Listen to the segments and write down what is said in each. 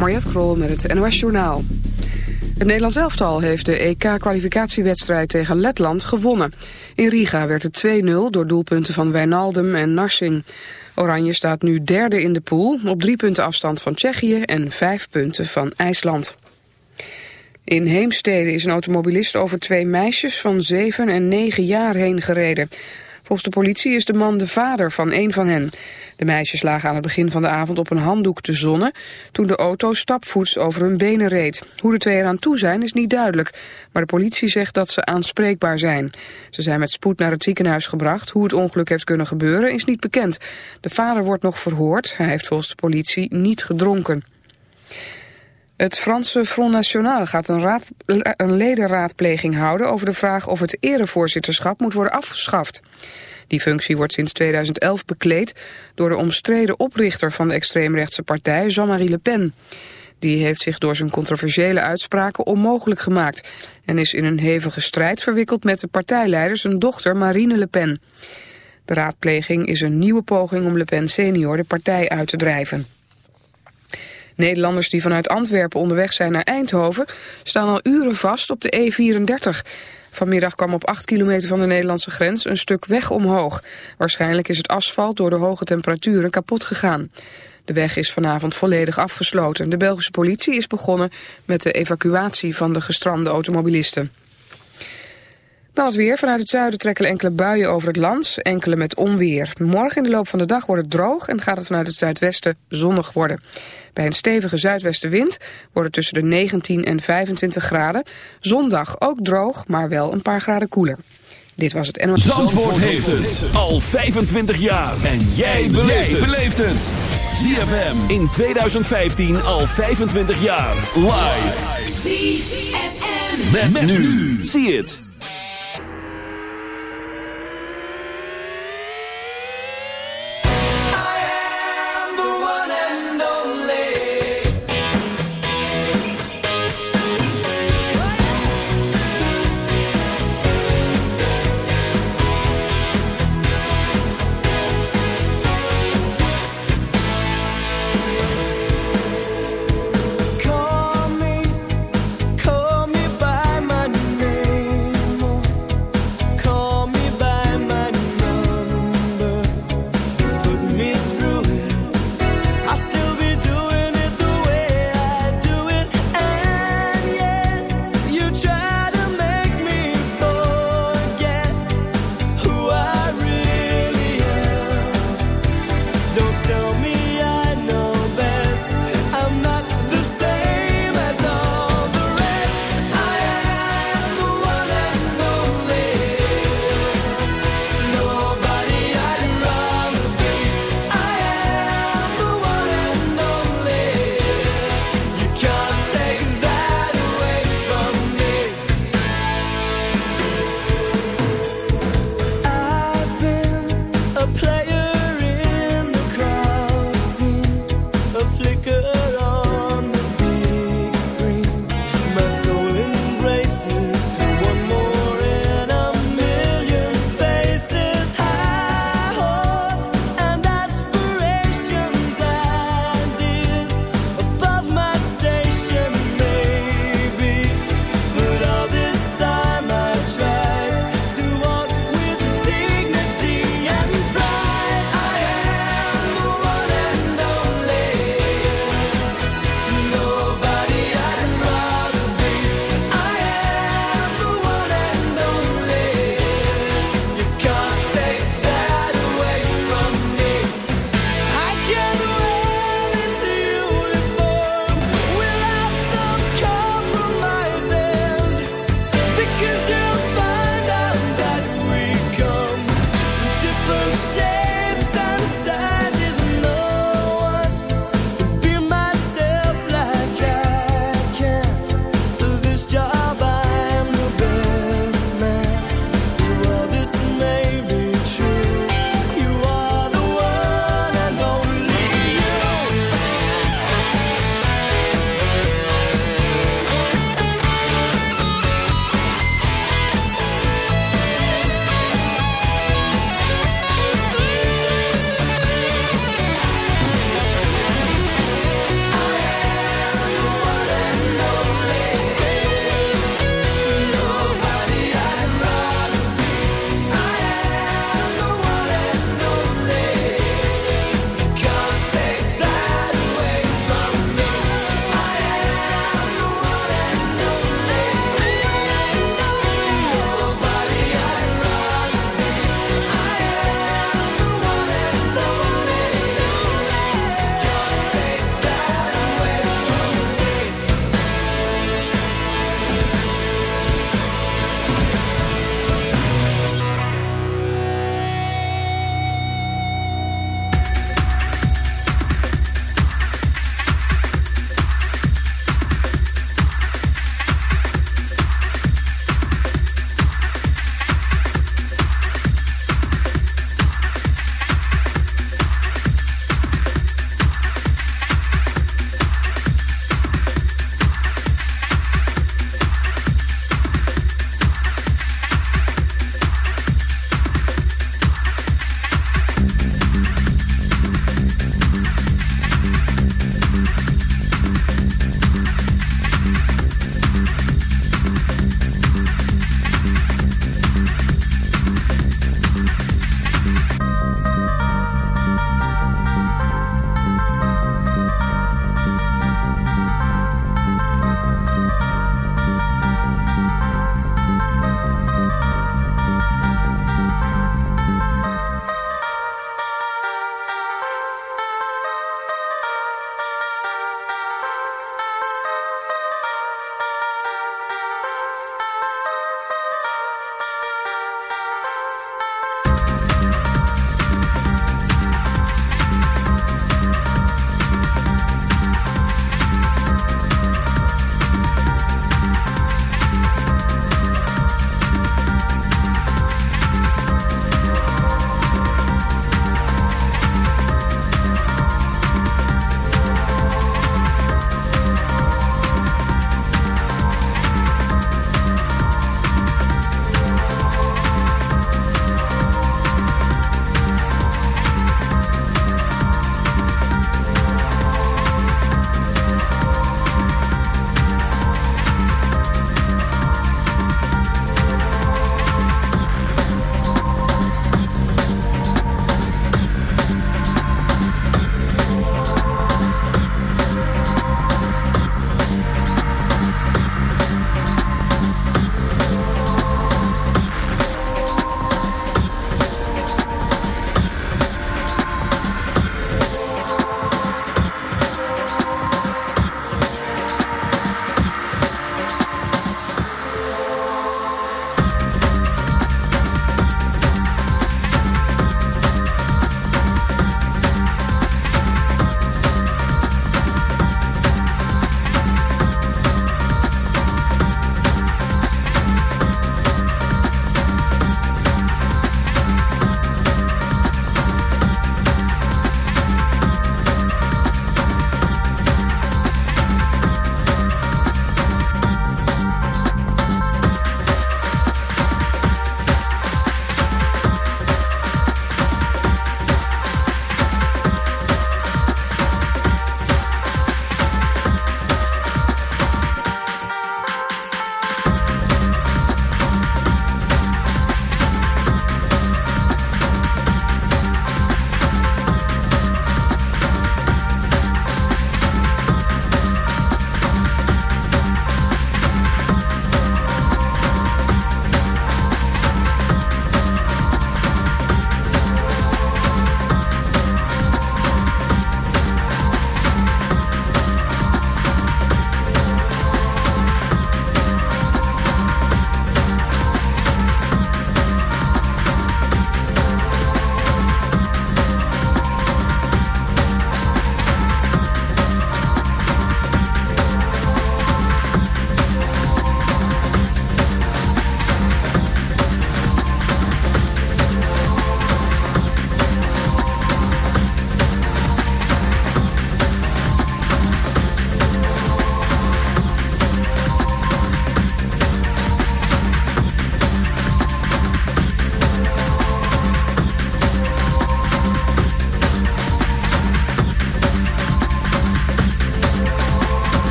Mariette Krol met het NOS Journaal. Het Nederlands elftal heeft de EK-kwalificatiewedstrijd tegen Letland gewonnen. In Riga werd het 2-0 door doelpunten van Wijnaldum en Narsing. Oranje staat nu derde in de pool, op drie punten afstand van Tsjechië en vijf punten van IJsland. In Heemstede is een automobilist over twee meisjes van 7 en 9 jaar heen gereden. Volgens de politie is de man de vader van een van hen. De meisjes lagen aan het begin van de avond op een handdoek te zonnen... toen de auto stapvoets over hun benen reed. Hoe de twee eraan toe zijn is niet duidelijk. Maar de politie zegt dat ze aanspreekbaar zijn. Ze zijn met spoed naar het ziekenhuis gebracht. Hoe het ongeluk heeft kunnen gebeuren is niet bekend. De vader wordt nog verhoord. Hij heeft volgens de politie niet gedronken. Het Franse Front National gaat een, raad, een ledenraadpleging houden over de vraag of het erevoorzitterschap moet worden afgeschaft. Die functie wordt sinds 2011 bekleed door de omstreden oprichter van de extreemrechtse partij, Jean-Marie Le Pen. Die heeft zich door zijn controversiële uitspraken onmogelijk gemaakt en is in een hevige strijd verwikkeld met de partijleider zijn dochter Marine Le Pen. De raadpleging is een nieuwe poging om Le Pen senior de partij uit te drijven. Nederlanders die vanuit Antwerpen onderweg zijn naar Eindhoven staan al uren vast op de E34. Vanmiddag kwam op 8 kilometer van de Nederlandse grens een stuk weg omhoog. Waarschijnlijk is het asfalt door de hoge temperaturen kapot gegaan. De weg is vanavond volledig afgesloten. De Belgische politie is begonnen met de evacuatie van de gestrande automobilisten. Dan het weer. Vanuit het zuiden trekken enkele buien over het land, enkele met onweer. Morgen in de loop van de dag wordt het droog en gaat het vanuit het zuidwesten zonnig worden. Bij een stevige zuidwestenwind wordt het tussen de 19 en 25 graden. Zondag ook droog, maar wel een paar graden koeler. Dit was het NOS. Zandvoort, heeft het al 25 jaar. En jij beleeft het. ZFM in 2015 al 25 jaar. Live. ZFM. met nu. Zie het.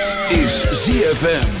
Dit is ZFM.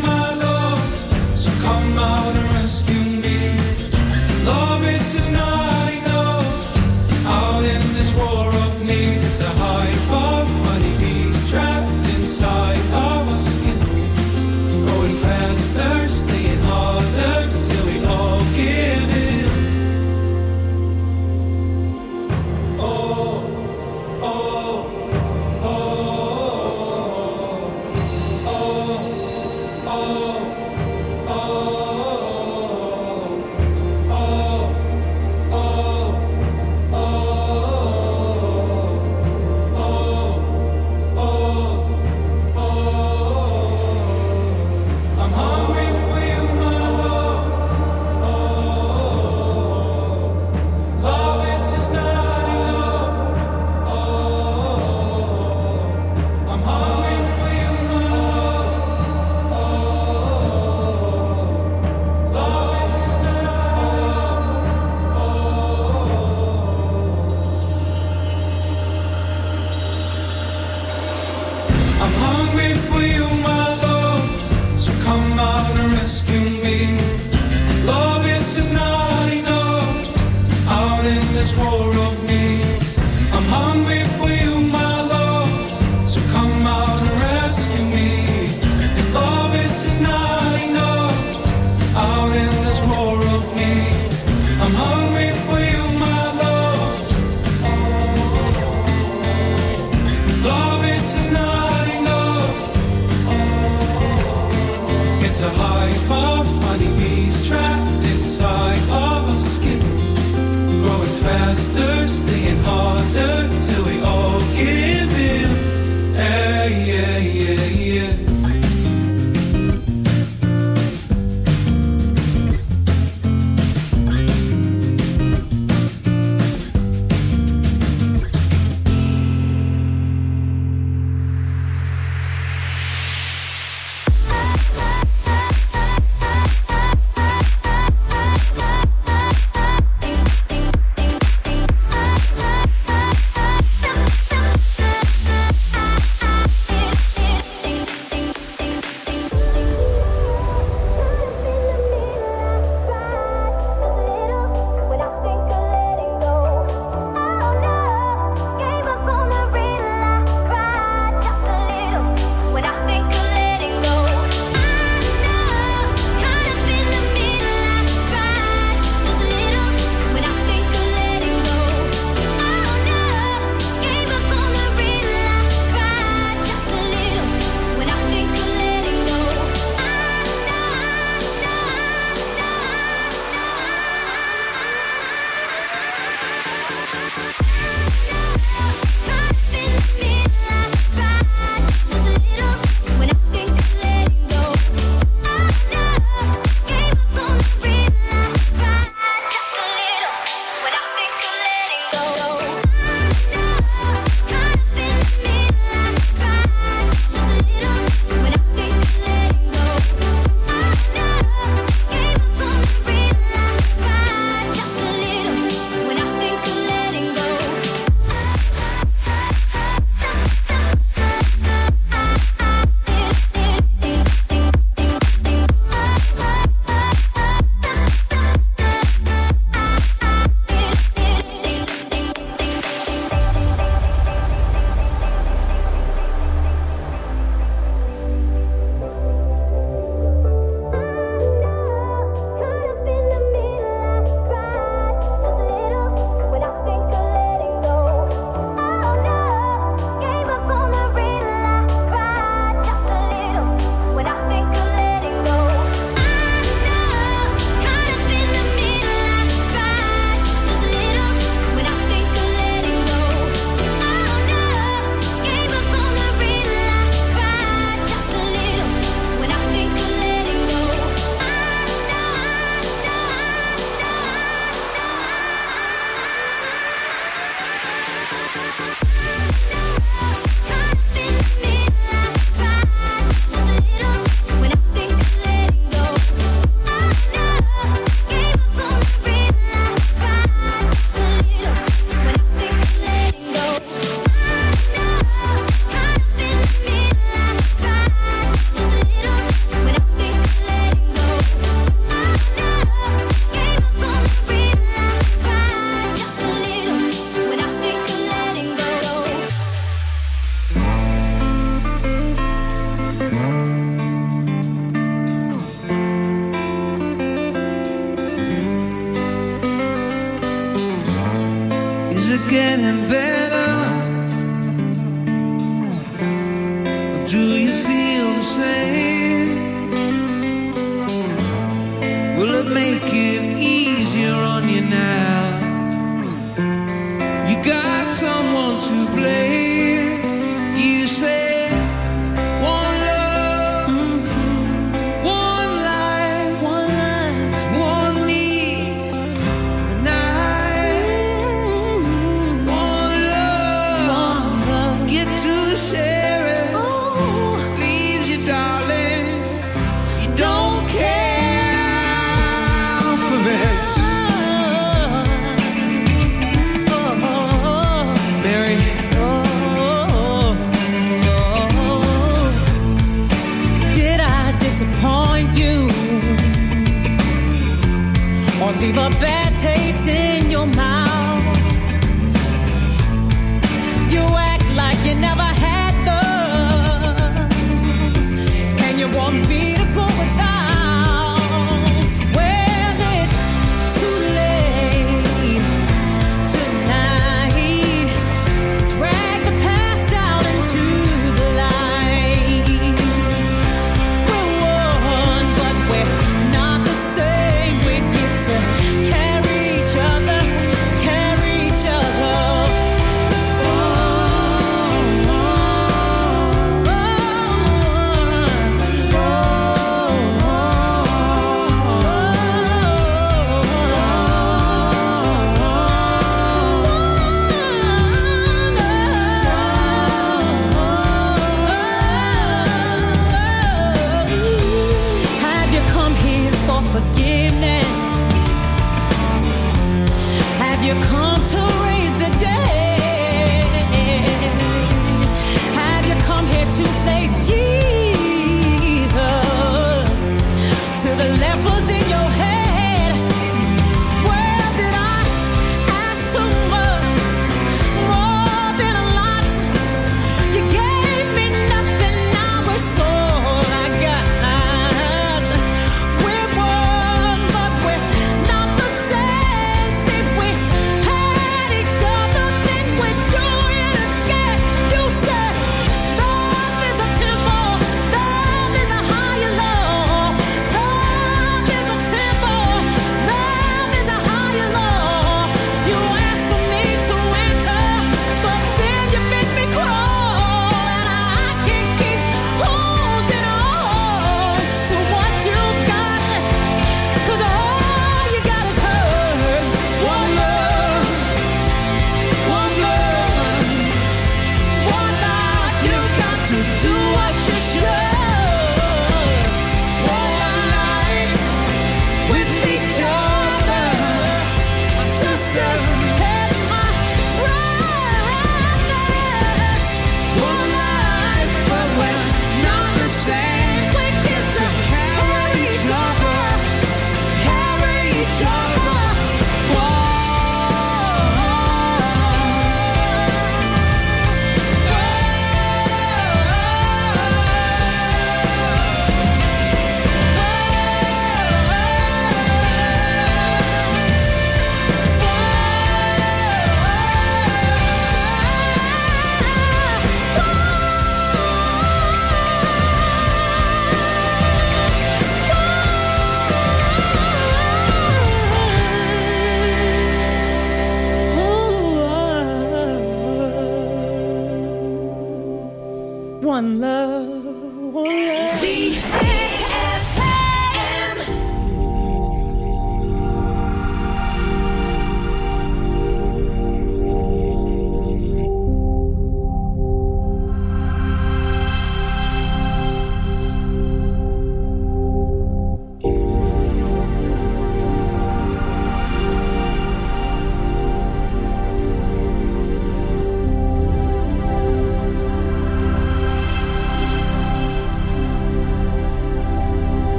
out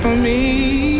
for me.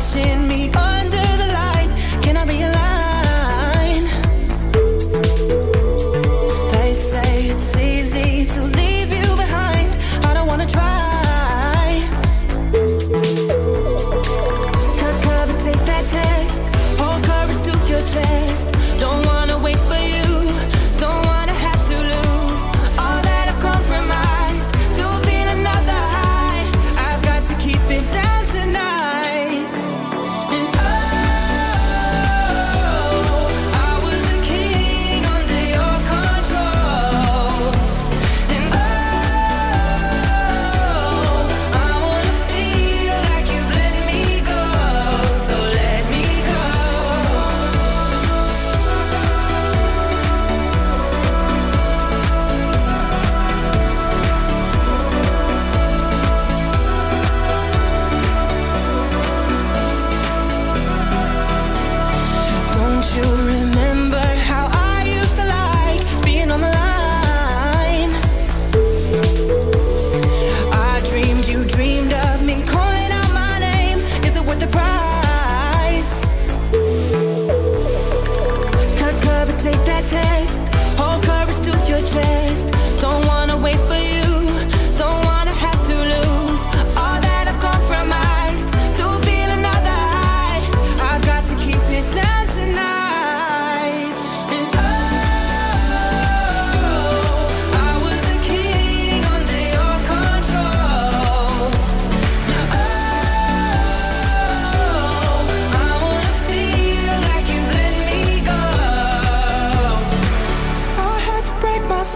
watching me. Oh.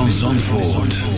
Van Zandvoort.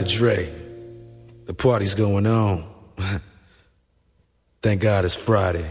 Dr. Dre. The party's going on. Thank God it's Friday.